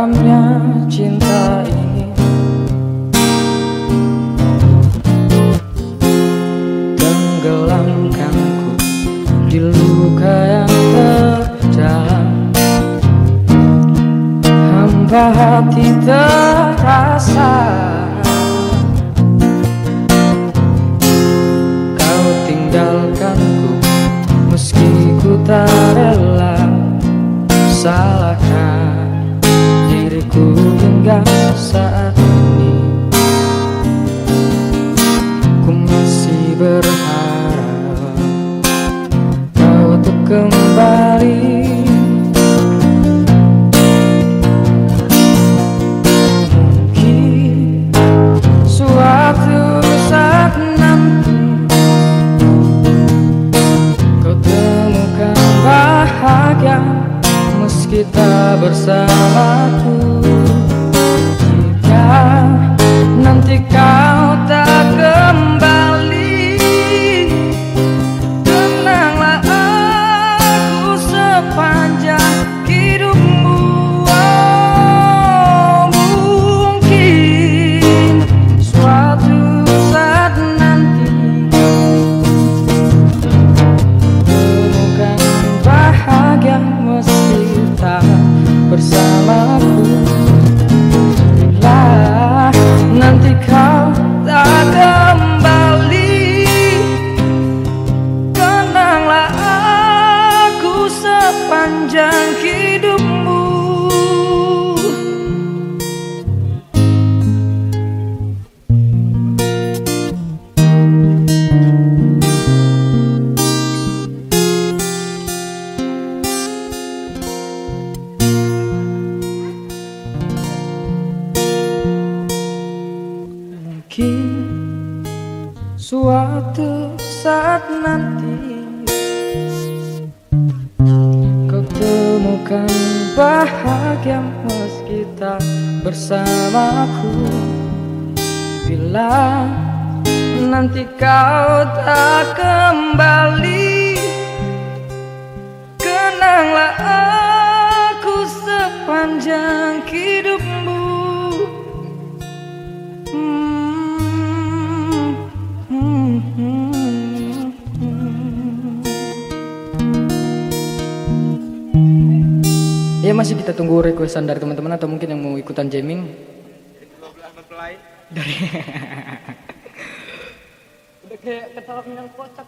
Karamnya cinta ini. Tenggelamkanku di luka yang terdalam Hampa hati terasa meski tak suatu saat nanti Kau temukan bahagia meski tak bersamaku. Bila nanti kau tak kembali Kenanglah aku sepanjang hidupmu Ya masih kita tunggu requestan dari teman-teman atau mungkin yang mau ikutan jamming dari Udah kayak minang kocak.